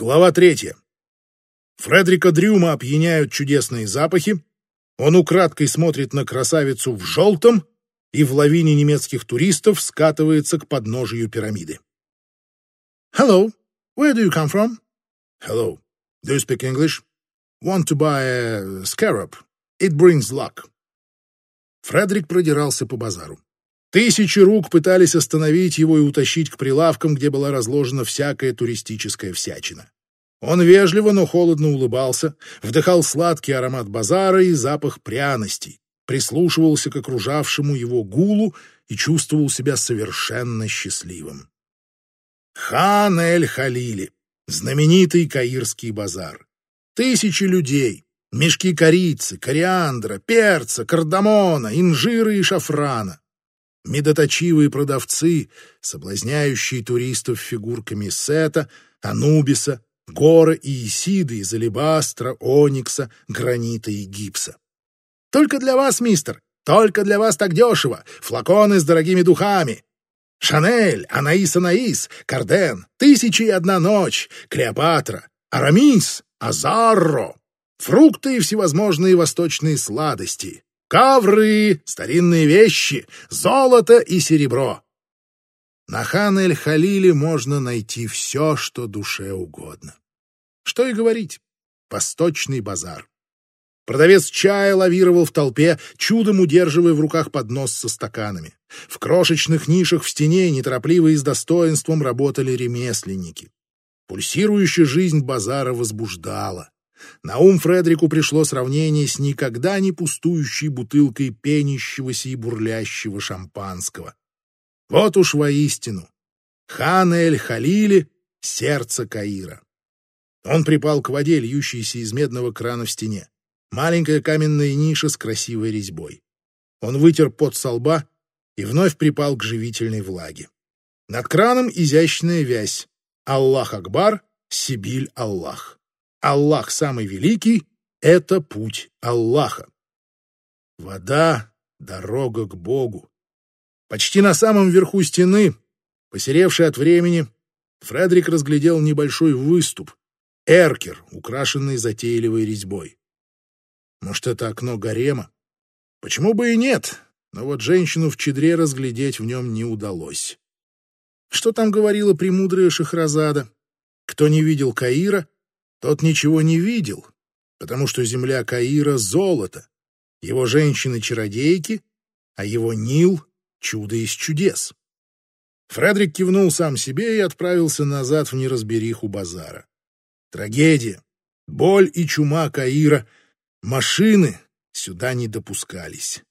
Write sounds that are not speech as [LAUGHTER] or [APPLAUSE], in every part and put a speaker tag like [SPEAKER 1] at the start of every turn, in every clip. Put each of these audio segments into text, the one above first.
[SPEAKER 1] Глава третья. Фредерика Дрюма опьяняют чудесные запахи. Он украдкой смотрит на красавицу в желтом и в лавине немецких туристов скатывается к подножию пирамиды.
[SPEAKER 2] Hello, where do you come from?
[SPEAKER 1] Hello, do you speak English? Want to buy a scarab? It brings luck. Фредерик продирался по базару. Тысячи рук пытались остановить его и утащить к прилавкам, где была разложена всякая туристическая всячина. Он вежливо, но холодно улыбался, вдыхал сладкий аромат базара и запах пряностей, прислушивался к окружавшему его гулу и чувствовал себя совершенно счастливым. Хан эль-Халили, знаменитый Каирский базар. Тысячи людей, мешки корицы, кориандра, перца, кардамона, инжира и шафрана медоточивые продавцы, соблазняющие туристов фигурками Сета, Анубиса, Гора и Исиды из алебастра, оникса, гранита и гипса. «Только для вас, мистер! Только для вас так дешево! Флаконы с дорогими духами! Шанель, Анаис Анаис, Карден, Тысячи и одна ночь, Клеопатра, Арамис, Азарро, фрукты и всевозможные восточные сладости, Ковры, старинные вещи, золото и серебро. На хан халиле можно найти все, что душе угодно. Что и говорить, восточный базар. Продавец чая лавировал в толпе, чудом удерживая в руках поднос со стаканами. В крошечных нишах в стене неторопливо и с достоинством работали ремесленники. Пульсирующая жизнь базара возбуждала. На ум Фредерику пришло сравнение с никогда не пустующей бутылкой пенящегося и бурлящего шампанского. Вот уж воистину. Хан Эль-Халили — сердце Каира. Он припал к воде, льющейся из медного крана в стене. Маленькая каменная ниша с красивой резьбой. Он вытер пот со лба и вновь припал к живительной влаге. Над краном изящная вязь. Аллах Акбар, Сибиль Аллах. Аллах самый великий — это путь Аллаха. Вода — дорога к Богу. Почти на самом верху стены, посеревший от времени, Фредерик разглядел небольшой выступ, эркер, украшенный затейливой резьбой. Может, это окно гарема? Почему бы и нет? Но вот женщину в чедре разглядеть в нем не удалось. Что там говорила премудрая Шахразада? Кто не видел Каира, тот ничего не видел, потому что земля Каира — золото, его женщины-чародейки, а его Нил — чудо из чудес. Фредерик кивнул сам себе и отправился назад в неразбериху базара. Трагедия, боль и чума Каира, машины сюда не допускались.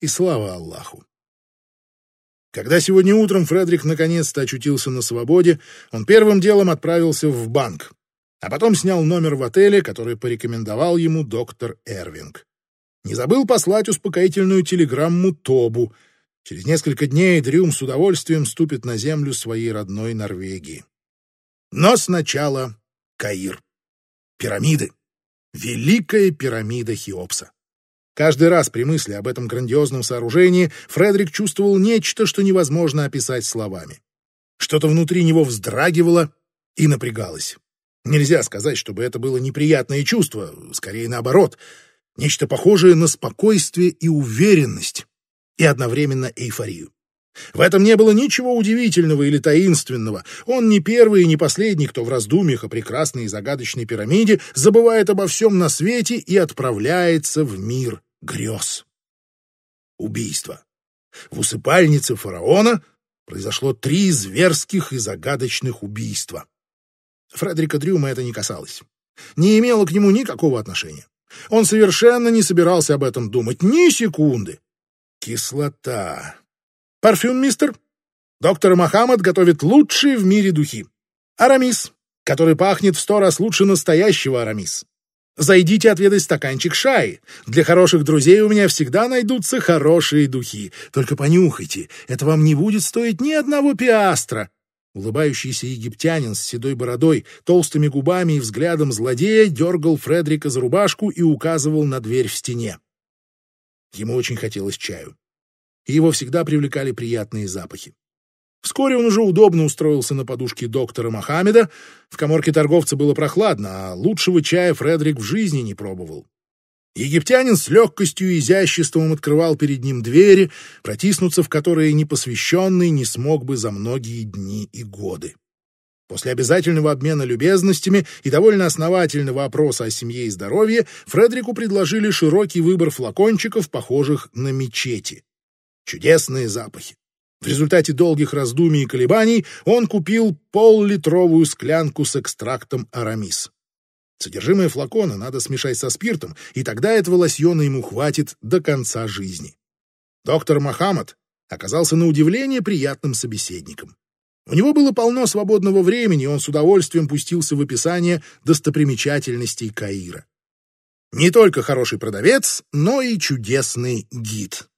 [SPEAKER 1] И слава Аллаху! Когда сегодня утром Фредерик наконец-то очутился на свободе, он первым делом отправился в банк а потом снял номер в отеле, который порекомендовал ему доктор Эрвинг. Не забыл послать успокоительную телеграмму Тобу. Через несколько дней Дрюм с удовольствием ступит на землю своей родной Норвегии. Но сначала Каир. Пирамиды. Великая пирамида Хеопса. Каждый раз при мысли об этом грандиозном сооружении Фредерик чувствовал нечто, что невозможно описать словами. Что-то внутри него вздрагивало и напрягалось. Нельзя сказать, чтобы это было неприятное чувство, скорее наоборот, нечто похожее на спокойствие и уверенность, и одновременно эйфорию. В этом не было ничего удивительного или таинственного. Он не первый и не последний, кто в раздумьях о прекрасной и загадочной пирамиде забывает обо всем на свете и отправляется в мир грез. Убийство. В усыпальнице фараона произошло три зверских и загадочных убийства. Фредерика Дрюма это не касалось. Не имело к нему никакого отношения. Он совершенно не собирался об этом думать ни секунды. Кислота. Парфюм, мистер? Доктор Мохаммед готовит лучшие в мире духи. Арамис, который пахнет в сто раз лучше настоящего арамис. Зайдите отведать стаканчик шаи. Для хороших друзей у меня всегда найдутся хорошие духи. Только понюхайте, это вам не будет стоить ни одного пиастра. Улыбающийся египтянин с седой бородой, толстыми губами и взглядом злодея дергал Фредрика за рубашку и указывал на дверь в стене. Ему очень хотелось чаю. И его всегда привлекали приятные запахи. Вскоре он уже удобно устроился на подушке доктора Мохаммеда. В коморке торговца было прохладно, а лучшего чая Фредерик в жизни не пробовал. Египтянин с легкостью и изяществом открывал перед ним двери, протиснуться в которые непосвященный не смог бы за многие дни и годы. После обязательного обмена любезностями и довольно основательного опроса о семье и здоровье Фредерику предложили широкий выбор флакончиков, похожих на мечети. Чудесные запахи. В результате долгих раздумий и колебаний он купил пол-литровую склянку с экстрактом арамис. Содержимое флакона надо смешать со спиртом, и тогда этого лосьона ему хватит до конца жизни. Доктор Мохаммад оказался на удивление приятным собеседником. У него было полно свободного времени, и он с удовольствием пустился в описание достопримечательностей Каира. Не только хороший продавец, но и чудесный гид.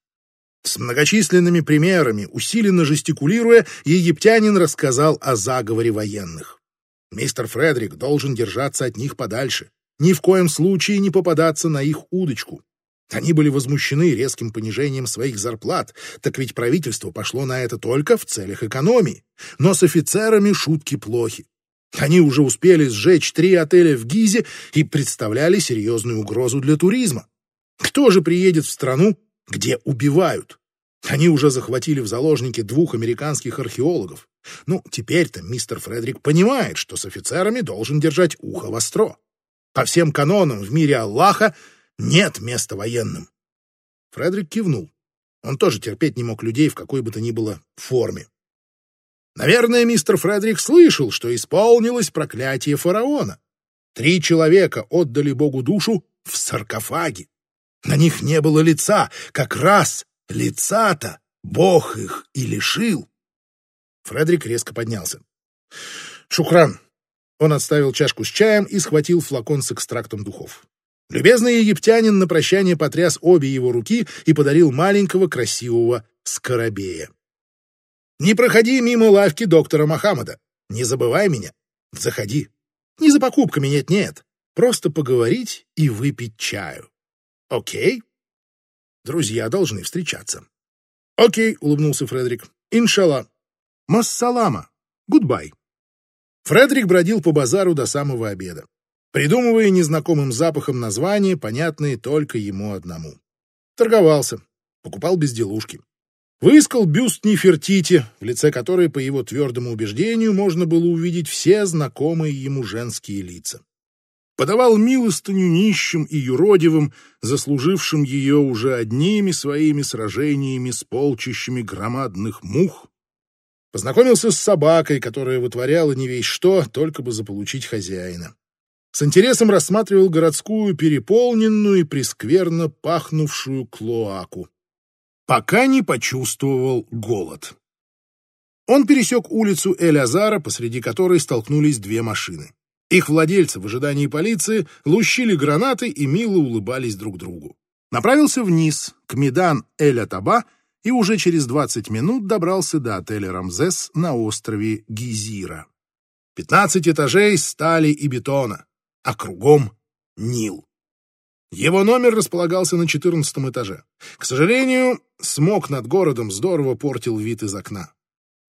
[SPEAKER 1] С многочисленными примерами, усиленно жестикулируя, египтянин рассказал о заговоре военных. Мистер Фредерик должен держаться от них подальше, ни в коем случае не попадаться на их удочку. Они были возмущены резким понижением своих зарплат, так ведь правительство пошло на это только в целях экономии. Но с офицерами шутки плохи. Они уже успели сжечь три отеля в Гизе и представляли серьезную угрозу для туризма. Кто же приедет в страну, где убивают? Они уже захватили в заложники двух американских археологов. Ну, теперь-то мистер Фредерик понимает, что с офицерами должен держать ухо востро. По всем канонам в мире Аллаха нет места военным. Фредерик кивнул. Он тоже терпеть не мог людей в какой бы то ни было форме. Наверное, мистер Фредерик слышал, что исполнилось проклятие фараона. Три человека отдали Богу душу в саркофаге. На них не было лица, как раз Лица-то Бог их и лишил. Фредерик резко поднялся. «Шухран!» Он отставил чашку с чаем и схватил флакон с экстрактом духов. Любезный египтянин на прощание потряс обе его руки и подарил маленького красивого скоробея. «Не проходи мимо лавки доктора Мохаммада. Не забывай меня. Заходи. Не за покупками нет-нет. Просто поговорить и выпить чаю. Окей?» Друзья должны встречаться. «Окей», — улыбнулся Фредерик. «إن شاء الله. مع السلامة. Goodbye». Фредерик бродил по базару до самого обеда, придумывая незнакомым запахам названия, понятные только ему одному. Торговался, покупал безделушки. Выискал бюст Нефертити, в лице которой, по его твердому убеждению, можно было увидеть все знакомые ему женские лица подавал милостыню нищим и юродивым, заслужившим ее уже одними своими сражениями с полчищами громадных мух, познакомился с собакой, которая вытворяла не весь что, только бы заполучить хозяина. С интересом рассматривал городскую переполненную и прескверно пахнувшую клоаку, пока не почувствовал голод. Он пересек улицу Эль-Азара, посреди которой столкнулись две машины. Их владельцы в ожидании полиции лущили гранаты и мило улыбались друг другу. Направился вниз, к Медан Эль-Атаба, и уже через 20 минут добрался до отеля «Рамзес» на острове Гизира. 15 этажей стали и бетона, а кругом — Нил. Его номер располагался на 14 этаже. К сожалению, смог над городом здорово портил вид из окна.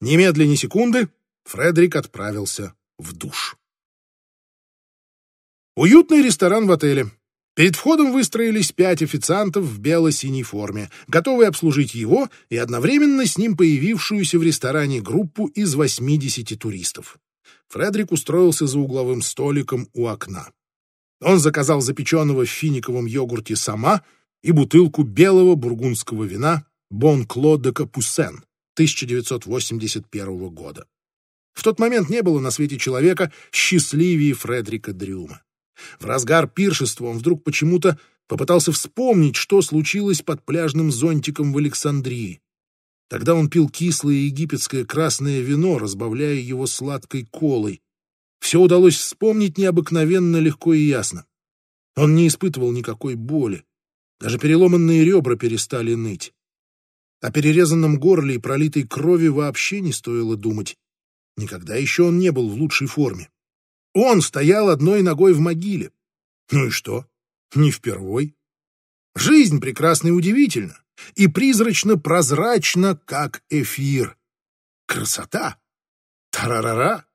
[SPEAKER 1] Немедленно секунды Фредерик отправился в душ. Уютный ресторан в отеле. Перед входом выстроились пять официантов в бело-синей форме, готовые обслужить его и одновременно с ним появившуюся в ресторане группу из 80 туристов. Фредерик устроился за угловым столиком у окна. Он заказал запеченного в финиковом йогурте сама и бутылку белого бургундского вина «Бон Кло де Капуссен» 1981 года. В тот момент не было на свете человека счастливее Фредерика Дрюма. В разгар пиршества он вдруг почему-то попытался вспомнить, что случилось под пляжным зонтиком в Александрии. Тогда он пил кислое египетское красное вино, разбавляя его сладкой колой. Все удалось вспомнить необыкновенно легко и ясно. Он не испытывал никакой боли. Даже переломанные ребра перестали ныть. О перерезанном горле и пролитой крови вообще не стоило думать. Никогда еще он не был в лучшей форме. Он стоял одной ногой в могиле. Ну и что? Не впервой. Жизнь прекрасна и удивительна, и призрачно-прозрачна, как эфир. Красота! Тарарара!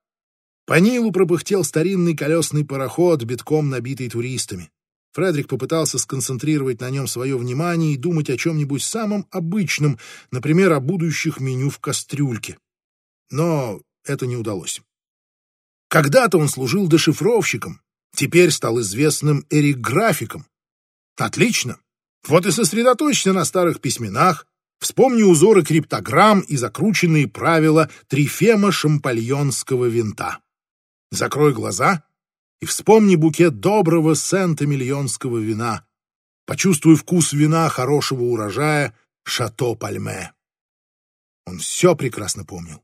[SPEAKER 1] По Нилу пропыхтел старинный колесный пароход, битком набитый туристами. Фредерик попытался сконцентрировать на нем свое внимание и думать о чем-нибудь самом обычном, например, о будущих меню в кастрюльке. Но это не удалось. Когда-то он служил дешифровщиком, теперь стал известным эриграфиком. Отлично. Вот и сосредоточься на старых письменах, вспомни узоры криптограмм и закрученные правила трифема шампальонского винта. Закрой глаза и вспомни букет доброго сента-миллионского вина. Почувствуй вкус вина хорошего урожая Шато Пальме. Он все прекрасно помнил.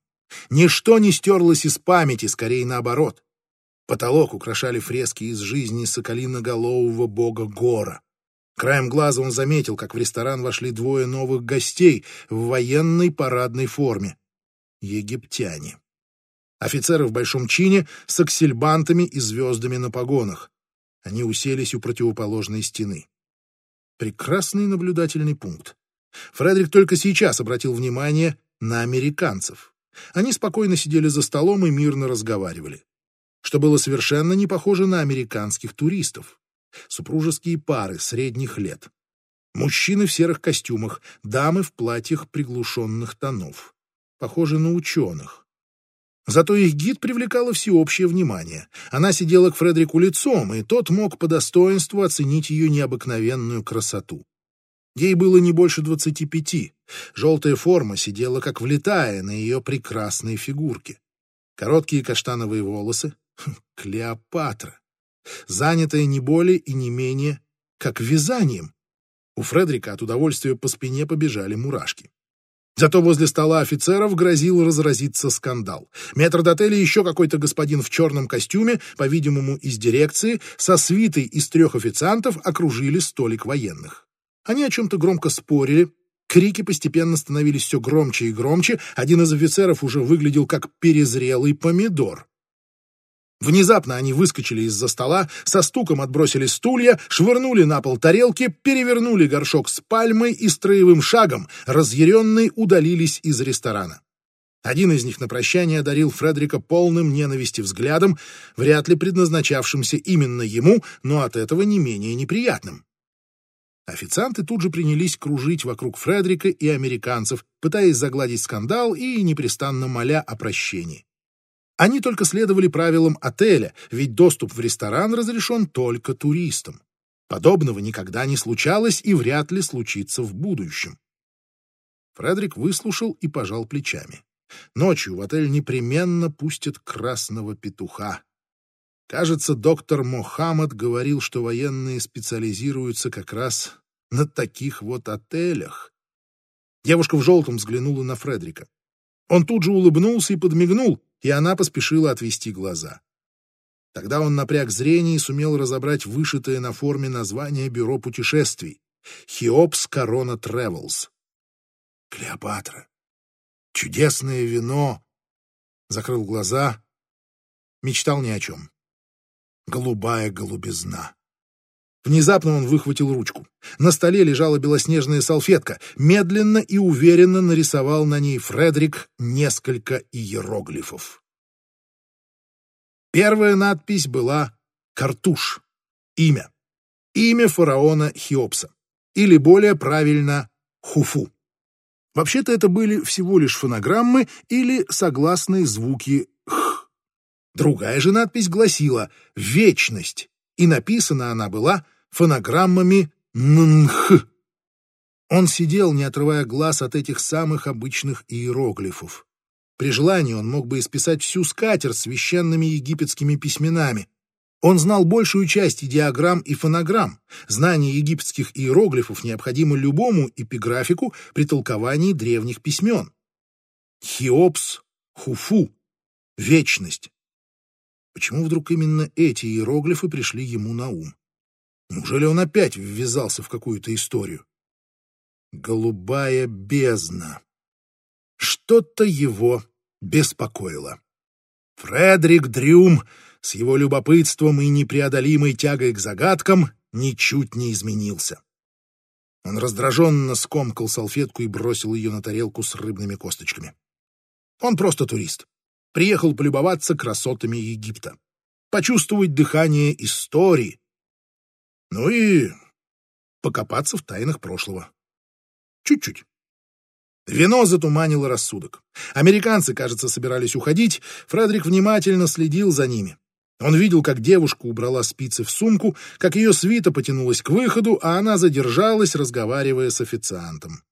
[SPEAKER 1] Ничто не стерлось из памяти, скорее наоборот. Потолок украшали фрески из жизни соколиноголового бога Гора. Краем глаза он заметил, как в ресторан вошли двое новых гостей в военной парадной форме. Египтяне. Офицеры в большом чине с аксельбантами и звездами на погонах. Они уселись у противоположной стены. Прекрасный наблюдательный пункт. Фредерик только сейчас обратил внимание на американцев. Они спокойно сидели за столом и мирно разговаривали, что было совершенно не похоже на американских туристов. Супружеские пары средних лет. Мужчины в серых костюмах, дамы в платьях приглушенных тонов. Похожи на ученых. Зато их гид привлекала всеобщее внимание. Она сидела к Фредерику лицом, и тот мог по достоинству оценить ее необыкновенную красоту. Ей было не больше двадцати пяти. Желтая форма сидела как влетая на ее прекрасной фигурке. Короткие каштановые волосы. Хм, Клеопатра. Занятая не более и не менее, как вязанием. У Фредрика от удовольствия по спине побежали мурашки. Зато возле стола офицеров грозил разразиться скандал. Метр Метрдотель и еще какой-то господин в черном костюме, по-видимому, из дирекции, со свитой из трех официантов окружили столик военных. Они о чем-то громко спорили, крики постепенно становились все громче и громче, один из офицеров уже выглядел как перезрелый помидор. Внезапно они выскочили из-за стола, со стуком отбросили стулья, швырнули на пол тарелки, перевернули горшок с пальмой и строевым шагом, разъяренные, удалились из ресторана. Один из них на прощание одарил Фредерика полным ненависти взглядом, вряд ли предназначавшимся именно ему, но от этого не менее неприятным. Официанты тут же принялись кружить вокруг Фредерика и американцев, пытаясь загладить скандал и непрестанно моля о прощении. Они только следовали правилам отеля, ведь доступ в ресторан разрешен только туристам. Подобного никогда не случалось и вряд ли случится в будущем. Фредерик выслушал и пожал плечами. Ночью в отель непременно пустят красного петуха. Кажется, доктор Мохаммад говорил, что военные специализируются как раз на таких вот отелях. Девушка в желтом взглянула на Фредрика. Он тут же улыбнулся и подмигнул, и она поспешила отвести глаза. Тогда он напряг зрение и сумел разобрать вышитое на форме название бюро путешествий — «Хиопс Корона Тревелс». Клеопатра. Чудесное вино. Закрыл глаза. Мечтал ни о чем. Голубая голубизна. Внезапно он выхватил ручку. На столе лежала белоснежная салфетка. Медленно и уверенно нарисовал на ней Фредерик несколько иероглифов. Первая надпись была «Картуш» — имя. Имя фараона Хеопса. Или более правильно Хуфу. Вообще-то это были всего лишь фонограммы или согласные звуки. Другая же надпись гласила «Вечность», и написана она была фонограммами «ннх». Он сидел, не отрывая глаз от этих самых обычных иероглифов. При желании он мог бы исписать всю скатерть священными египетскими письменами. Он знал большую часть идиограмм и фонограмм. Знание египетских иероглифов необходимо любому эпиграфику при толковании древних письмен. Хеопс, Хуфу, Вечность. Почему вдруг именно эти иероглифы пришли ему на ум? Неужели он опять ввязался в какую-то историю? Голубая бездна. Что-то его беспокоило. Фредерик Дрюм с его любопытством и непреодолимой тягой к загадкам ничуть не изменился. Он раздраженно скомкал салфетку и бросил ее на тарелку с рыбными косточками. Он просто турист. Приехал полюбоваться красотами Египта, почувствовать дыхание истории, ну и покопаться в тайнах прошлого. Чуть-чуть. Вино затуманило рассудок. Американцы, кажется, собирались уходить. Фредерик внимательно следил за ними. Он видел, как девушка убрала спицы в сумку, как ее свита потянулась к выходу, а она задержалась, разговаривая с официантом.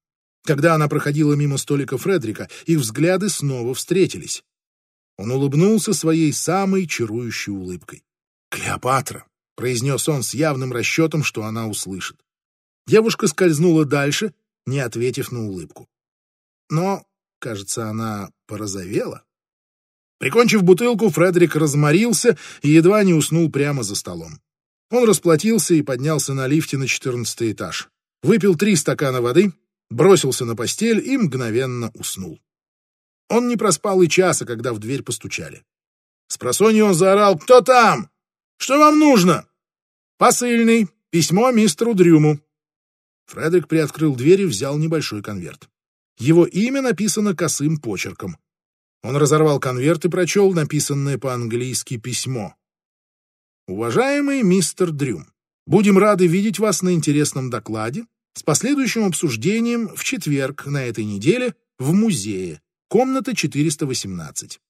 [SPEAKER 1] Когда она проходила мимо столика Фредрика, их взгляды снова встретились. Он улыбнулся своей самой чарующей улыбкой. «Клеопатра!» — произнес он с явным расчетом, что она услышит. Девушка скользнула дальше, не ответив на улыбку. Но, кажется, она порозовела. Прикончив бутылку, Фредерик разморился и едва не уснул прямо за столом. Он расплатился и поднялся на лифте на четырнадцатый этаж. Выпил три стакана воды, бросился на постель и мгновенно уснул. Он не проспал и часа, когда в дверь постучали. С он заорал «Кто там? Что вам нужно?» «Посыльный. Письмо мистеру Дрюму». Фредерик приоткрыл дверь и взял небольшой конверт. Его имя написано косым почерком. Он разорвал конверт и прочел написанное по-английски письмо. «Уважаемый мистер Дрюм, будем рады видеть вас на интересном докладе с последующим обсуждением в четверг на этой неделе в музее, комната 418.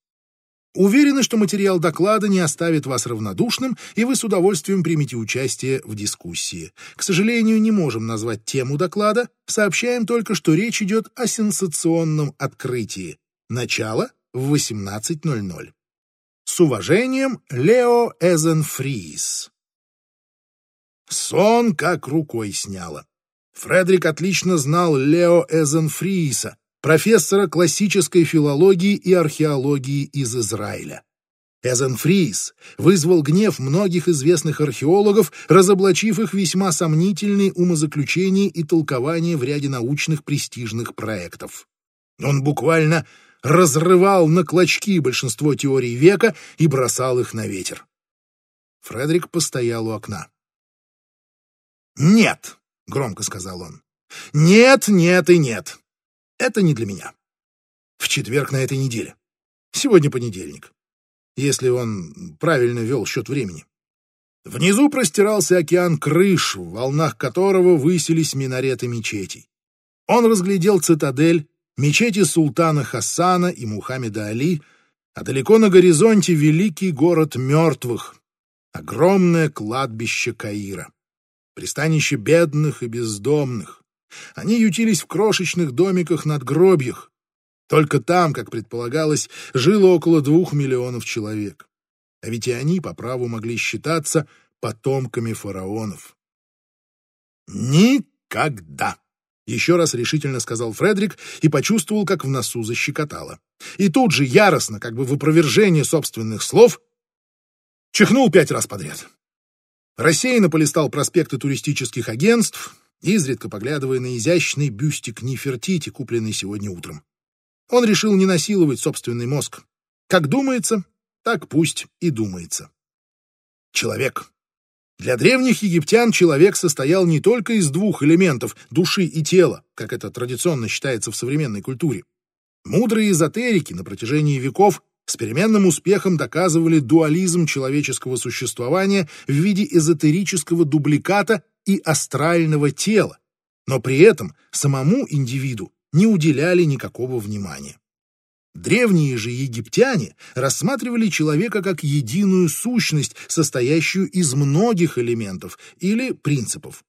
[SPEAKER 1] Уверены, что материал доклада не оставит вас равнодушным, и вы с удовольствием примете участие в дискуссии. К сожалению, не можем назвать тему доклада, сообщаем только, что речь идет о сенсационном открытии. Начало в 18.00. С уважением, Лео Эзенфрис. Сон как рукой сняло. Фредерик отлично знал Лео Эзенфриса, профессора классической филологии и археологии из Израиля. Эзенфрис вызвал гнев многих известных археологов, разоблачив их весьма сомнительные умозаключения и толкования в ряде научных престижных проектов. Он буквально разрывал на клочки большинство теорий века и бросал их на ветер. Фредерик постоял у окна. «Нет!» — громко сказал он. «Нет, нет и нет. Это не для меня. В четверг на этой неделе. Сегодня понедельник. Если он правильно вел счет времени. Внизу простирался океан крыш, в волнах которого высились минареты мечетей. Он разглядел цитадель, мечети султана Хасана и Мухаммеда Али, а далеко на горизонте великий город мертвых, огромное кладбище Каира, пристанище бедных и бездомных, они ютились в крошечных домиках над гробьях. Только там, как предполагалось, жило около двух миллионов человек. А ведь и они по праву могли считаться потомками фараонов. «Никогда!» — еще раз решительно сказал Фредерик и почувствовал, как в носу защекотало. И тут же яростно, как бы в опровержение собственных слов, чихнул пять раз подряд. Рассеянно полистал проспекты туристических агентств, изредка поглядывая на изящный бюстик Нефертити, купленный сегодня утром. Он решил не насиловать собственный мозг. Как думается, так пусть и думается. Человек. Для древних египтян человек состоял не только из двух элементов — души и тела, как это традиционно считается в современной культуре. Мудрые эзотерики на протяжении веков с переменным успехом доказывали дуализм человеческого существования в виде эзотерического дубликата и астрального тела, но при этом самому индивиду не уделяли никакого внимания. Древние же египтяне рассматривали человека как единую сущность, состоящую из многих элементов или принципов.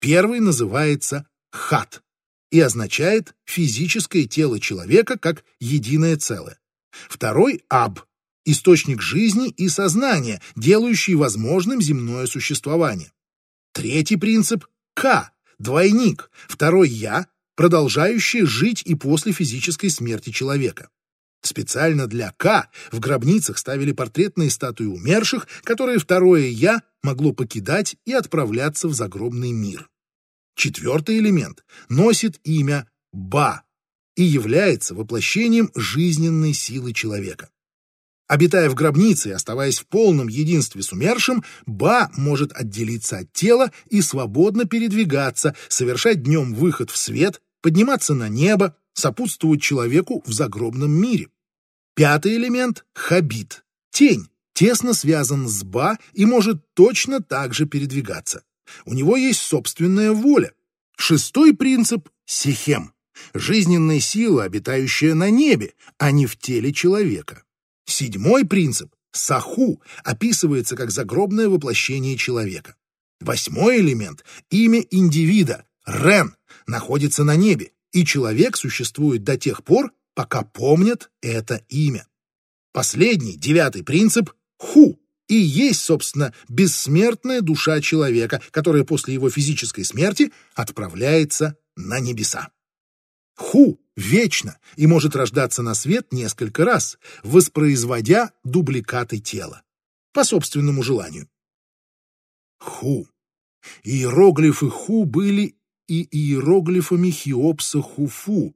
[SPEAKER 1] Первый называется хат и означает физическое тело человека как единое целое. Второй — аб — источник жизни и сознания, делающий возможным земное существование. Третий принцип — К, двойник, второй «я», продолжающий жить и после физической смерти человека. Специально для К в гробницах ставили портретные статуи умерших, которые второе «я» могло покидать и отправляться в загробный мир. Четвертый элемент носит имя Ба и является воплощением жизненной силы человека. Обитая в гробнице и оставаясь в полном единстве с умершим, Ба может отделиться от тела и свободно передвигаться, совершать днем выход в свет, подниматься на небо, сопутствовать человеку в загробном мире. Пятый элемент — хабит, тень, тесно связан с Ба и может точно так же передвигаться. У него есть собственная воля. Шестой принцип — сихем, жизненная сила, обитающая на небе, а не в теле человека. Седьмой принцип — саху, описывается как загробное воплощение человека. Восьмой элемент — имя индивида, рен, находится на небе, и человек существует до тех пор, пока помнят это имя. Последний, девятый принцип — ху, и есть, собственно, бессмертная душа человека, которая после его физической смерти отправляется на небеса. Ху вечно и может рождаться на свет несколько раз, воспроизводя дубликаты тела, по собственному желанию. Ху. Иероглифы Ху были и иероглифами Хеопса Хуфу,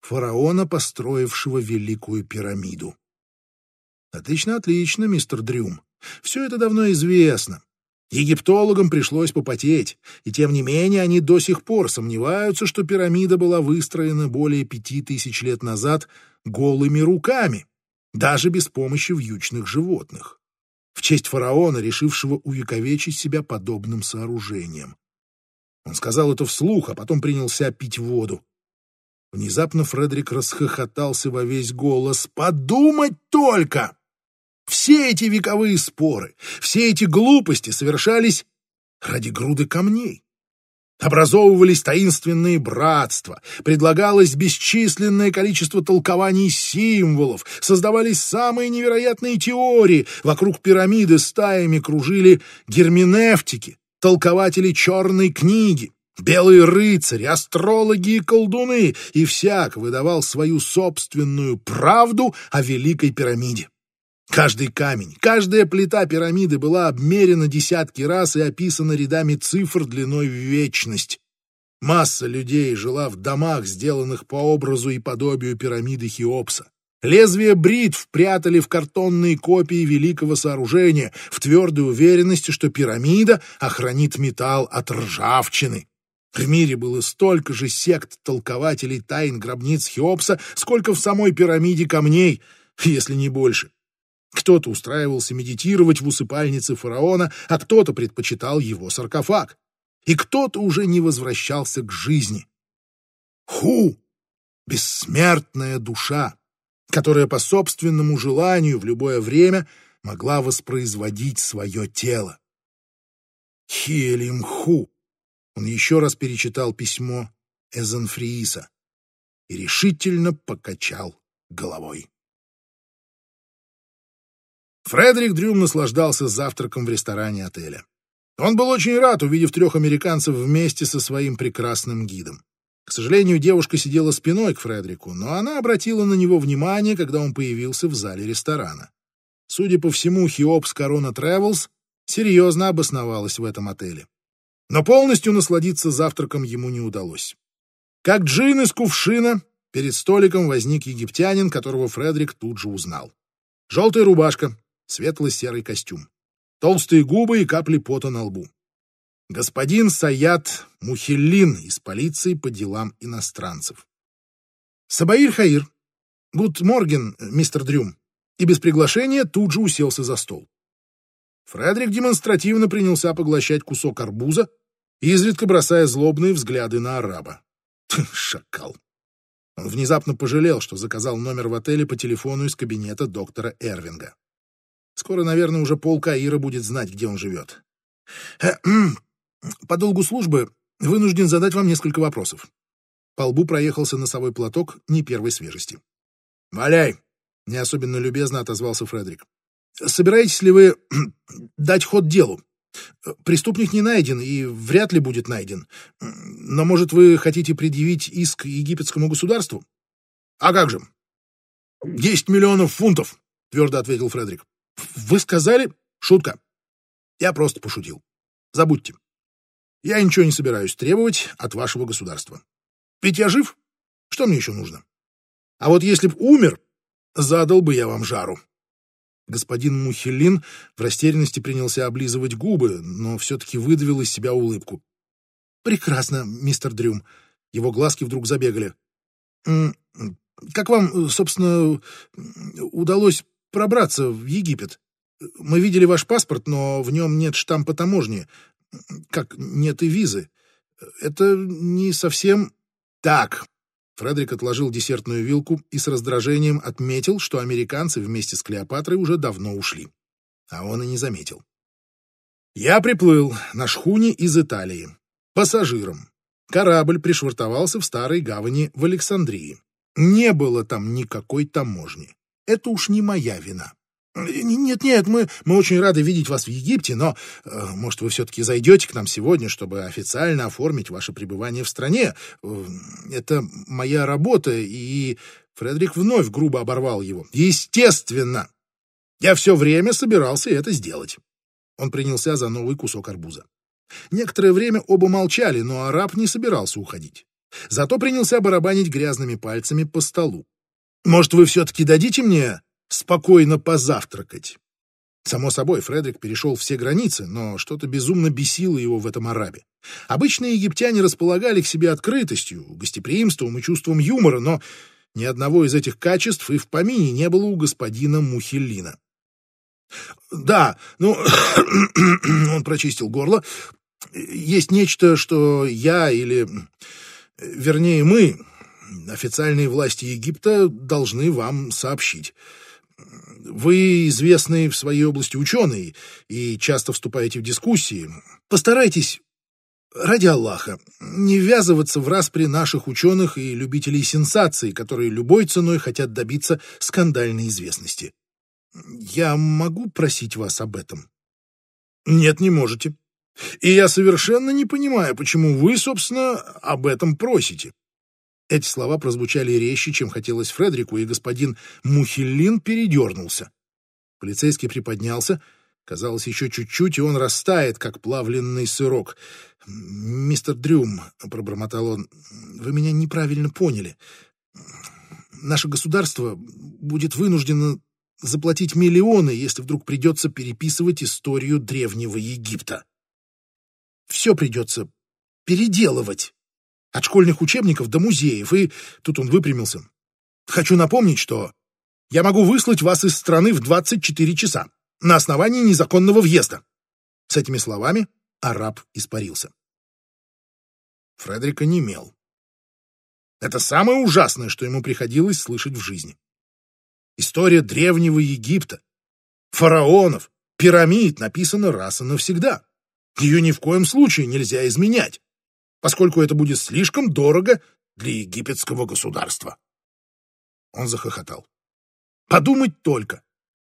[SPEAKER 1] фараона, построившего Великую пирамиду. Отлично, отлично, мистер Дрюм. Все это давно известно. Египтологам пришлось попотеть, и тем не менее они до сих пор сомневаются, что пирамида была выстроена более пяти тысяч лет назад голыми руками, даже без помощи вьючных животных, в честь фараона, решившего увековечить себя подобным сооружением. Он сказал это вслух, а потом принялся пить воду. Внезапно Фредерик расхохотался во весь голос. «Подумать только! Все эти вековые споры, все эти глупости совершались ради груды камней. Образовывались таинственные братства, предлагалось бесчисленное количество толкований символов, создавались самые невероятные теории, вокруг пирамиды стаями кружили герменевтики, толкователи черной книги, белые рыцари, астрологи и колдуны, и всяк выдавал свою собственную правду о Великой пирамиде. Каждый камень, каждая плита пирамиды была обмерена десятки раз и описана рядами цифр длиной в вечность. Масса людей жила в домах, сделанных по образу и подобию пирамиды Хеопса. Лезвия бритв прятали в картонные копии великого сооружения в твердой уверенности, что пирамида охранит металл от ржавчины. В мире было столько же сект толкователей тайн гробниц Хеопса, сколько в самой пирамиде камней, если не больше. Кто-то устраивался медитировать в усыпальнице фараона, а кто-то предпочитал его саркофаг. И кто-то уже не возвращался к жизни. Ху! Бессмертная душа, которая по собственному желанию в любое время могла воспроизводить свое тело. Хелимху. Он еще раз перечитал письмо Эзенфрииса и решительно покачал головой. Фредерик Дрюм наслаждался завтраком в ресторане отеля. Он был очень рад, увидев трех американцев вместе со своим прекрасным гидом. К сожалению, девушка сидела спиной к Фредерику, но она обратила на него внимание, когда он появился в зале ресторана. Судя по всему, Хиопс Корона Тревелс серьезно обосновалась в этом отеле. Но полностью насладиться завтраком ему не удалось. Как джин из кувшина, перед столиком возник египтянин, которого Фредерик тут же узнал. Желтая рубашка, светло-серый костюм, толстые губы и капли пота на лбу. Господин Саят Мухиллин из полиции по делам иностранцев. Сабаир Хаир. Гуд Морген, мистер Дрюм. И без приглашения тут же уселся за стол. Фредерик демонстративно принялся поглощать кусок арбуза, изредка бросая злобные взгляды на араба. [LAUGHS] Шакал. Он внезапно пожалел, что заказал номер в отеле по телефону из кабинета доктора Эрвинга. Скоро, наверное, уже пол Каира будет знать, где он живет. Э, по долгу службы вынужден задать вам несколько вопросов. По лбу проехался носовой платок не первой свежести. «Валяй!» — не особенно любезно отозвался Фредерик. «Собираетесь ли вы [CLEARS THROAT] дать ход делу? Преступник не найден и вряд ли будет найден. Но, может, вы хотите предъявить иск египетскому государству?» «А как же?» «Десять миллионов фунтов!» — твердо ответил Фредерик. Вы сказали... Шутка. Я просто пошутил. Забудьте. Я ничего не собираюсь требовать от вашего государства. Ведь я жив. Что мне еще нужно? А вот если б умер, задал бы я вам жару. Господин Мухелин в растерянности принялся облизывать губы, но все-таки выдавил из себя улыбку. «Прекрасно, мистер Дрюм». Его глазки вдруг забегали. Как вам, собственно, удалось пробраться в Египет? Мы видели ваш паспорт, но в нем нет штампа таможни. Как нет и визы. Это не совсем так. Фредерик отложил десертную вилку и с раздражением отметил, что американцы вместе с Клеопатрой уже давно ушли. А он и не заметил. Я приплыл на шхуне из Италии. Пассажиром. Корабль пришвартовался в старой гавани в Александрии. Не было там никакой таможни. Это уж не моя вина. «Нет-нет, мы, мы очень рады видеть вас в Египте, но, э, может, вы все-таки зайдете к нам сегодня, чтобы официально оформить ваше пребывание в стране? Э, это моя работа, и...» Фредерик вновь грубо оборвал его. «Естественно! Я все время собирался это сделать». Он принялся за новый кусок арбуза. Некоторое время оба молчали, но араб не собирался уходить. Зато принялся барабанить грязными пальцами по столу. «Может, вы все-таки дадите мне спокойно позавтракать?» Само собой, Фредерик перешел все границы, но что-то безумно бесило его в этом арабе. Обычные египтяне располагали к себе открытостью, гостеприимством и чувством юмора, но ни одного из этих качеств и в помине не было у господина Мухеллина. «Да, ну...» [COUGHS] Он прочистил горло. «Есть нечто, что я или... Вернее, мы, официальные власти Египта, должны вам сообщить. Вы известный в своей области ученый и часто вступаете в дискуссии. Постарайтесь, ради Аллаха, не ввязываться в распри наших ученых и любителей сенсаций, которые любой ценой хотят добиться скандальной известности. Я могу просить вас об этом? Нет, не можете. И я совершенно не понимаю, почему вы, собственно, об этом просите. Эти слова прозвучали резче, чем хотелось Фредерику, и господин Мухиллин передернулся. Полицейский приподнялся. Казалось, еще чуть-чуть, и он растает, как плавленный сырок. «Мистер Дрюм», — пробормотал он, — «вы меня неправильно поняли. Наше государство будет вынуждено заплатить миллионы, если вдруг придется переписывать историю Древнего Египта. Все придется переделывать. От школьных учебников до музеев. И тут он выпрямился. Хочу напомнить, что я могу выслать вас из страны в 24 часа на основании незаконного въезда. С этими словами араб испарился. Фредерик онемел. Это самое ужасное, что ему приходилось слышать в жизни. История древнего Египта, фараонов, пирамид написана раз и навсегда. Ее ни в коем случае нельзя изменять, поскольку это будет слишком дорого для египетского государства. Он захохотал. Подумать только.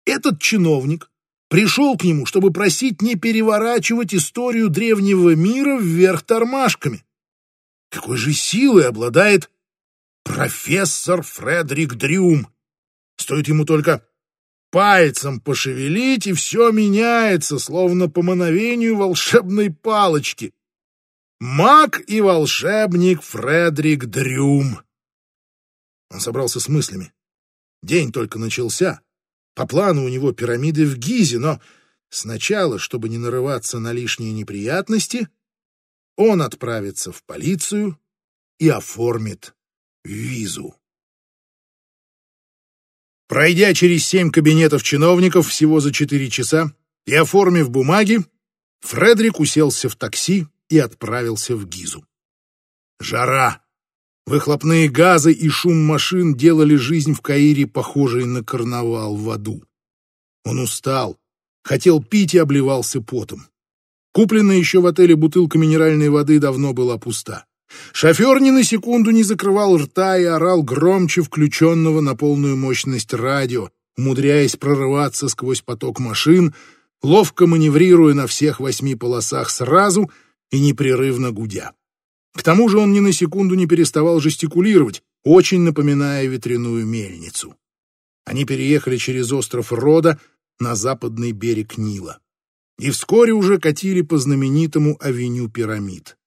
[SPEAKER 1] Этот чиновник пришел к нему, чтобы просить не переворачивать историю древнего мира вверх тормашками. Какой же силой обладает профессор Фредерик Дрюм? Стоит ему только пальцем пошевелить, и все меняется, словно по мановению волшебной палочки. Маг и волшебник Фредерик Дрюм. Он собрался с мыслями. День только начался. По плану у него пирамиды в Гизе, но сначала, чтобы не нарываться на лишние неприятности, он отправится в полицию и оформит визу. Пройдя через семь кабинетов чиновников всего за четыре часа и оформив бумаги, Фредерик уселся в такси и отправился в Гизу. Жара! Выхлопные газы и шум машин делали жизнь в Каире похожей на карнавал в аду. Он устал, хотел пить и обливался потом. Купленная еще в отеле бутылка минеральной воды давно была пуста. Шофер ни на секунду не закрывал рта и орал громче включенного на полную мощность радио, умудряясь прорываться сквозь поток машин, ловко маневрируя на всех восьми полосах сразу и непрерывно гудя. К тому же он ни на секунду не переставал жестикулировать, очень напоминая ветряную мельницу. Они переехали через остров Рода на западный берег Нила и вскоре уже катили по знаменитому авеню пирамид.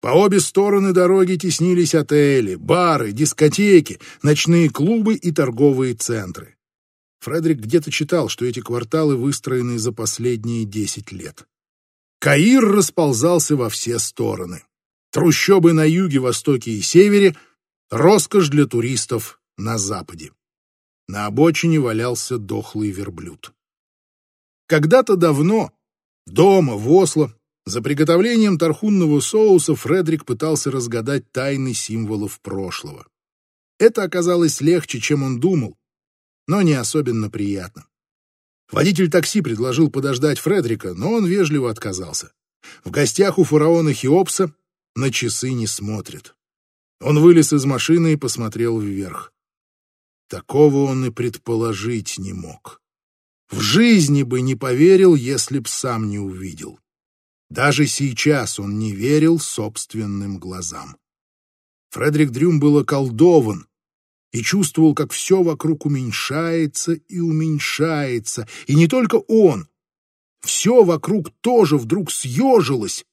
[SPEAKER 1] По обе стороны дороги теснились отели, бары, дискотеки, ночные клубы и торговые центры. Фредерик где-то читал, что эти кварталы выстроены за последние десять лет. Каир расползался во все стороны. Трущобы на юге, востоке и севере Роскошь для туристов на Западе. На обочине валялся дохлый верблюд. Когда-то давно, дома, в Осло, за приготовлением тархунного соуса Фредерик пытался разгадать тайны символов прошлого. Это оказалось легче, чем он думал, но не особенно приятно. Водитель такси предложил подождать Фредерика, но он вежливо отказался. В гостях у фараона Хеопса на часы не смотрит. Он вылез из машины и посмотрел вверх. Такого он и предположить не мог. В жизни бы не поверил, если б сам не увидел. Даже сейчас он не верил собственным глазам. Фредерик Дрюм был околдован и чувствовал, как все вокруг уменьшается и уменьшается. И не только он. Все вокруг тоже вдруг съежилось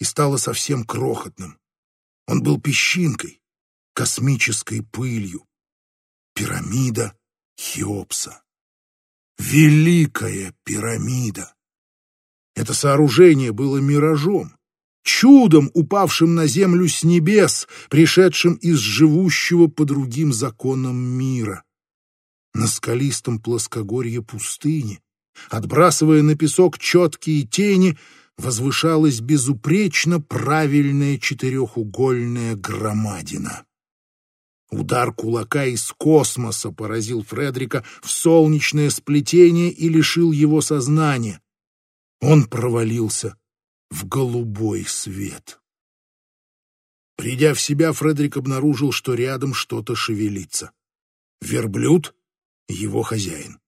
[SPEAKER 1] и стало совсем крохотным. Он был песчинкой, космической пылью. Пирамида Хеопса. Великая пирамида. Это сооружение было миражом, чудом, упавшим на землю с небес, пришедшим из живущего по другим законам мира. На скалистом плоскогорье пустыни, отбрасывая на песок четкие тени, возвышалась безупречно правильная четырехугольная громадина. Удар кулака из космоса поразил Фредрика в солнечное сплетение и лишил его сознания. Он провалился в голубой свет. Придя в себя, Фредерик обнаружил, что рядом что-то шевелится. Верблюд — его хозяин.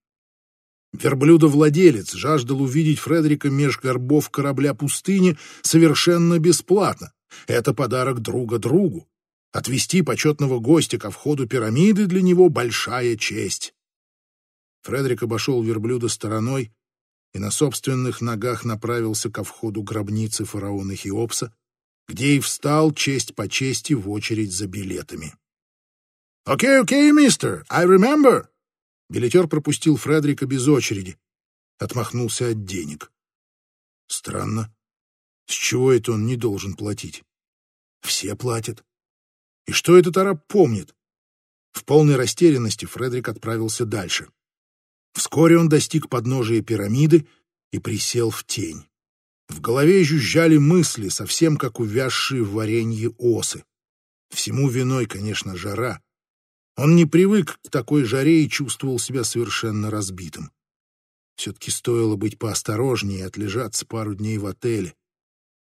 [SPEAKER 1] Верблюдовладелец жаждал увидеть Фредерика меж горбов корабля пустыни совершенно бесплатно. Это подарок друга другу. Отвести почетного гостя ко входу пирамиды для него большая честь. Фредерик обошел верблюда стороной и на собственных ногах направился ко входу гробницы фараона Хеопса, где и встал честь по чести в очередь за билетами. «Окей, окей, мистер, I remember!» Билетер пропустил Фредерика без очереди, отмахнулся от денег. Странно. С чего это он не должен платить? Все платят. И что этот араб помнит? В полной растерянности Фредерик отправился дальше. Вскоре он достиг подножия пирамиды и присел в тень. В голове жужжали мысли, совсем как увязшие в варенье осы. Всему виной, конечно, жара. Он не привык к такой жаре и чувствовал себя совершенно разбитым. Все-таки стоило быть поосторожнее и отлежаться пару дней в отеле.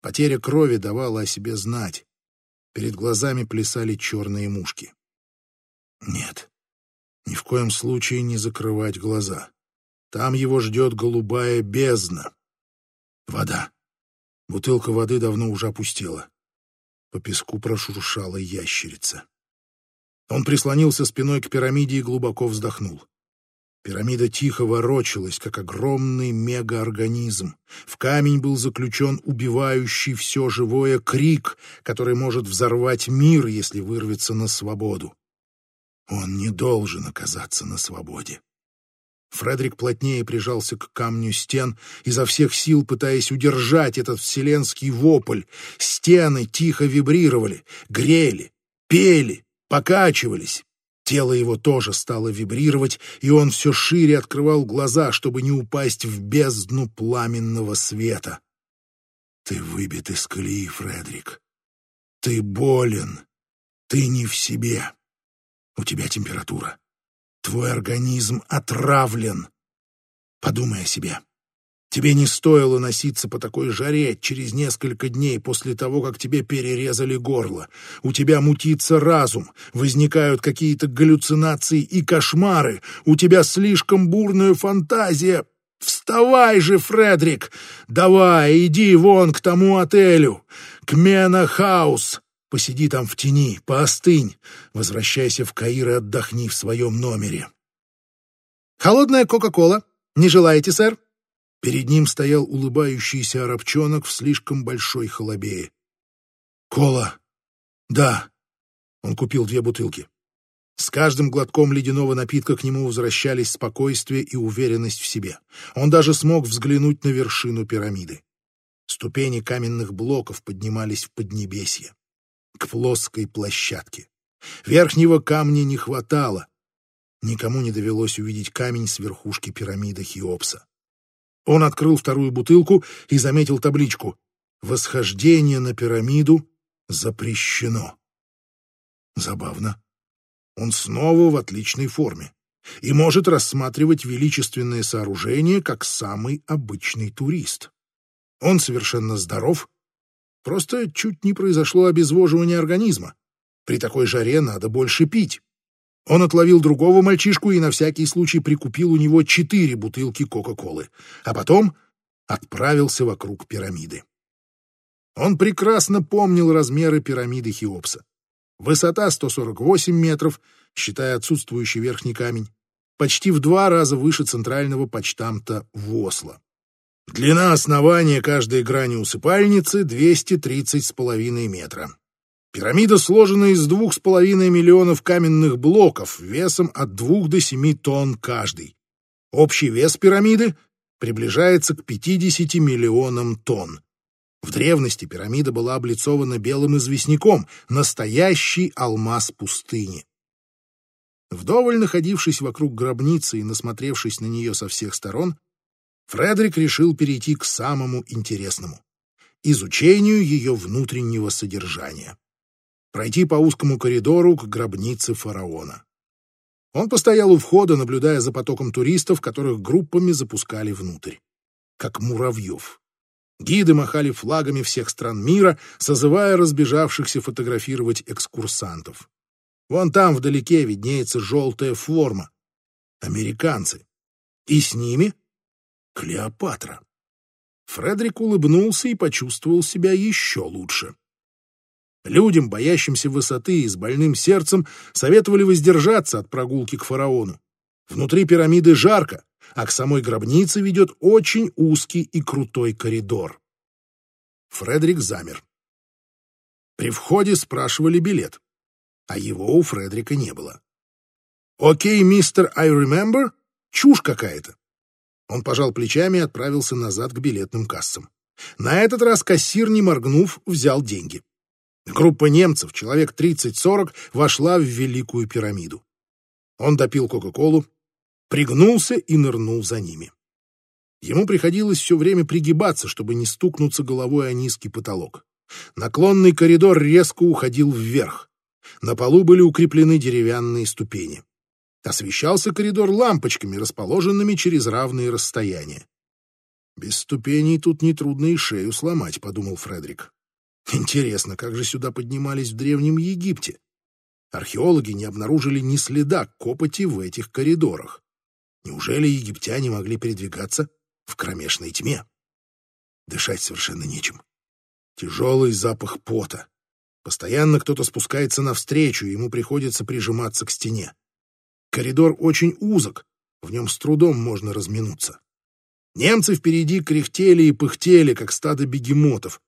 [SPEAKER 1] Потеря крови давала о себе знать. Перед глазами плясали черные мушки. Нет, ни в коем случае не закрывать глаза. Там его ждет голубая бездна. Вода. Бутылка воды давно уже опустела. По песку прошуршала ящерица. Он прислонился спиной к пирамиде и глубоко вздохнул. Пирамида тихо ворочалась, как огромный мегаорганизм. В камень был заключен убивающий все живое крик, который может взорвать мир, если вырвется на свободу. Он не должен оказаться на свободе. Фредерик плотнее прижался к камню стен, изо всех сил пытаясь удержать этот вселенский вопль. Стены тихо вибрировали, грели, пели, покачивались. Тело его тоже стало вибрировать, и он все шире открывал глаза, чтобы не упасть в бездну пламенного света. Ты выбит из колеи, Фредерик. Ты болен. Ты не в себе. У тебя температура. Твой организм отравлен. Подумай о себе. Тебе не стоило носиться по такой жаре через несколько дней после того, как тебе перерезали горло. У тебя мутится разум, возникают какие-то галлюцинации и кошмары. У тебя слишком бурная фантазия. Вставай же, Фредрик! Давай, иди вон к тому отелю, к Мена Хаус. Посиди там в тени, поостынь. Возвращайся в Каир и отдохни в своем номере.
[SPEAKER 2] Холодная Кока-Кола. Не желаете, сэр?
[SPEAKER 1] Перед ним стоял улыбающийся арабчонок в слишком большой холобее. «Кола! Да!» Он купил две бутылки. С каждым глотком ледяного напитка к нему возвращались спокойствие и уверенность в себе. Он даже смог взглянуть на вершину пирамиды. Ступени каменных блоков поднимались в Поднебесье, к плоской площадке. Верхнего камня не хватало. Никому не довелось увидеть камень с верхушки пирамиды Хеопса. Он открыл вторую бутылку и заметил табличку «Восхождение на пирамиду запрещено». Забавно. Он снова в отличной форме и может рассматривать величественное сооружение как самый обычный турист. Он совершенно здоров, просто чуть не произошло обезвоживание организма. При такой жаре надо больше пить. Он отловил другого мальчишку и на всякий случай прикупил у него четыре бутылки Кока-Колы, а потом отправился вокруг пирамиды. Он прекрасно помнил размеры пирамиды Хеопса. Высота 148 метров, считая отсутствующий верхний камень, почти в два раза выше центрального почтамта в Осло. Длина основания каждой грани усыпальницы 230,5 метра. Пирамида сложена из двух с половиной миллионов каменных блоков весом от двух до семи тонн каждый. Общий вес пирамиды приближается к 50 миллионам тонн. В древности пирамида была облицована белым известняком, настоящий алмаз пустыни. Вдоволь находившись вокруг гробницы и насмотревшись на нее со всех сторон, Фредерик решил перейти к самому интересному — изучению ее внутреннего содержания пройти по узкому коридору к гробнице фараона. Он постоял у входа, наблюдая за потоком туристов, которых группами запускали внутрь. Как муравьев. Гиды махали флагами всех стран мира, созывая разбежавшихся фотографировать экскурсантов. Вон там вдалеке виднеется желтая форма. Американцы. И с ними Клеопатра. Фредерик улыбнулся и почувствовал себя еще лучше. Людям, боящимся высоты и с больным сердцем, советовали воздержаться от прогулки к фараону. Внутри пирамиды жарко, а к самой гробнице ведет очень узкий и крутой коридор. Фредерик замер. При входе спрашивали билет, а его у Фредерика не было. «Окей, мистер, I remember?» Чушь какая-то. Он пожал плечами и отправился назад к билетным кассам. На этот раз кассир, не моргнув, взял деньги. Группа немцев, человек 30-40, вошла в Великую пирамиду. Он допил Кока-Колу, пригнулся и нырнул за ними. Ему приходилось все время пригибаться, чтобы не стукнуться головой о низкий потолок. Наклонный коридор резко уходил вверх. На полу были укреплены деревянные ступени. Освещался коридор лампочками, расположенными через равные расстояния. «Без ступеней тут нетрудно и шею сломать», — подумал Фредерик. Интересно, как же сюда поднимались в Древнем Египте? Археологи не обнаружили ни следа копоти в этих коридорах. Неужели египтяне могли передвигаться в кромешной тьме? Дышать совершенно нечем. Тяжелый запах пота. Постоянно кто-то спускается навстречу, и ему приходится прижиматься к стене. Коридор очень узок, в нем с трудом можно разминуться. Немцы впереди кряхтели и пыхтели, как стадо бегемотов,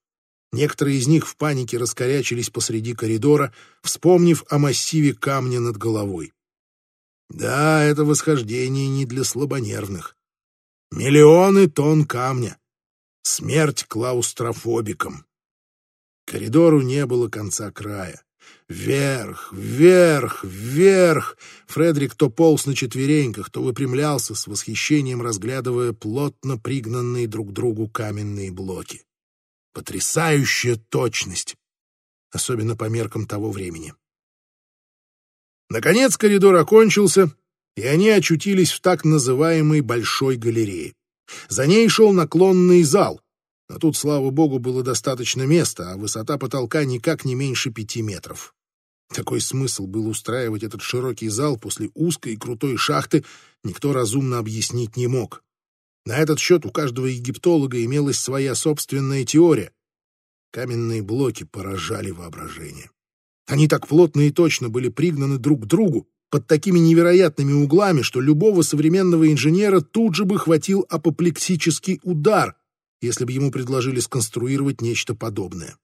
[SPEAKER 1] Некоторые из них в панике раскорячились посреди коридора, вспомнив о массиве камня над головой. Да, это восхождение не для слабонервных. Миллионы тонн камня. Смерть клаустрофобикам. Коридору не было конца края. Вверх, вверх, вверх. Фредерик то полз на четвереньках, то выпрямлялся с восхищением, разглядывая плотно пригнанные друг к другу каменные блоки. Потрясающая точность, особенно по меркам того времени. Наконец коридор окончился, и они очутились в так называемой Большой галерее. За ней шел наклонный зал, но тут, слава богу, было достаточно места, а высота потолка никак не меньше пяти метров. Какой смысл был устраивать этот широкий зал после узкой и крутой шахты, никто разумно объяснить не мог. На этот счет у каждого египтолога имелась своя собственная теория. Каменные блоки поражали воображение. Они так плотно и точно были пригнаны друг к другу, под такими невероятными углами, что любого современного инженера тут же бы хватил апоплексический удар, если бы ему предложили сконструировать нечто подобное.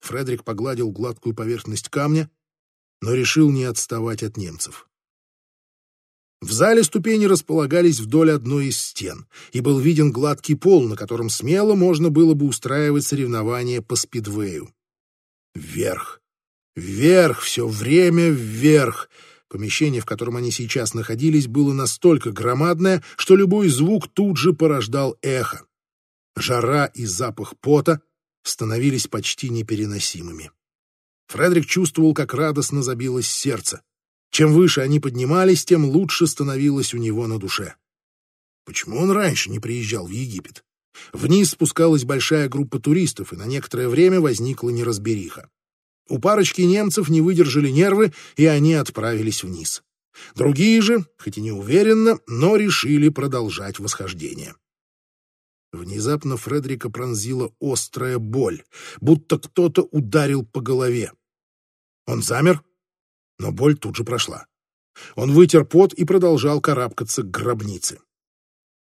[SPEAKER 1] Фредерик погладил гладкую поверхность камня, но решил не отставать от немцев. В зале ступени располагались вдоль одной из стен, и был виден гладкий пол, на котором смело можно было бы устраивать соревнования по спидвею. Вверх, Вверх, все время вверх. Помещение, в котором они сейчас находились, было настолько громадное, что любой звук тут же порождал эхо. Жара и запах пота становились почти непереносимыми. Фредерик чувствовал, как радостно забилось сердце. Чем выше они поднимались, тем лучше становилось у него на душе. Почему он раньше не приезжал в Египет? Вниз спускалась большая группа туристов, и на некоторое время возникла неразбериха. У парочки немцев не выдержали нервы, и они отправились вниз. Другие же, хоть и не уверенно, но решили продолжать восхождение. Внезапно Фредерика пронзила острая боль, будто кто-то ударил по голове. Он замер, но боль тут же прошла. Он вытер пот и продолжал карабкаться к гробнице.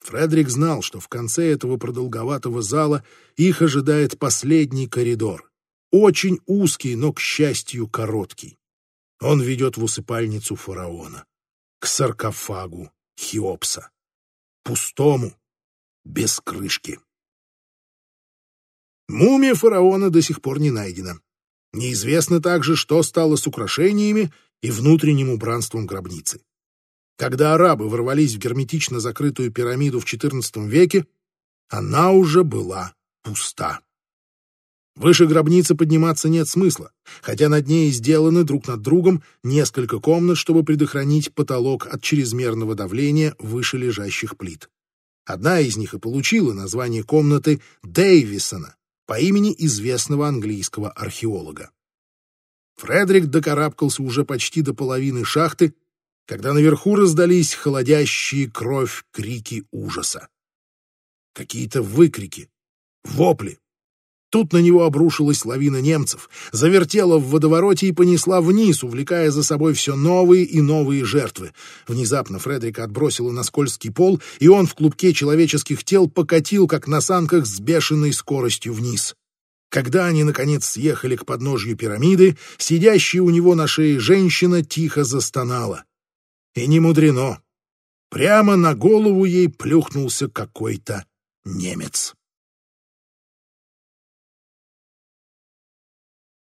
[SPEAKER 1] Фредерик знал, что в конце этого продолговатого зала их ожидает последний коридор. Очень узкий, но, к счастью, короткий. Он ведет в усыпальницу фараона, к саркофагу Хеопса, пустому, без крышки. Мумия фараона до сих пор не найдена. Неизвестно также, что стало с украшениями и внутренним убранством гробницы. Когда арабы ворвались в герметично закрытую пирамиду в XIV веке, она уже была пуста. Выше гробницы подниматься нет смысла, хотя над ней сделаны друг над другом несколько комнат, чтобы предохранить потолок от чрезмерного давления выше лежащих плит. Одна из них и получила название комнаты Дэйвисона по имени известного английского археолога. Фредерик докарабкался уже почти до половины шахты, когда наверху раздались холодящие кровь крики ужаса. Какие-то выкрики, вопли, Тут на него обрушилась лавина немцев, завертела в водовороте и понесла вниз, увлекая за собой все новые и новые жертвы. Внезапно Фредерика отбросило на скользкий пол, и он в клубке человеческих тел покатил, как на санках, с бешеной скоростью вниз. Когда они, наконец, съехали к подножью пирамиды, сидящая у него на шее женщина тихо застонала. И не мудрено. Прямо на голову ей плюхнулся какой-то немец.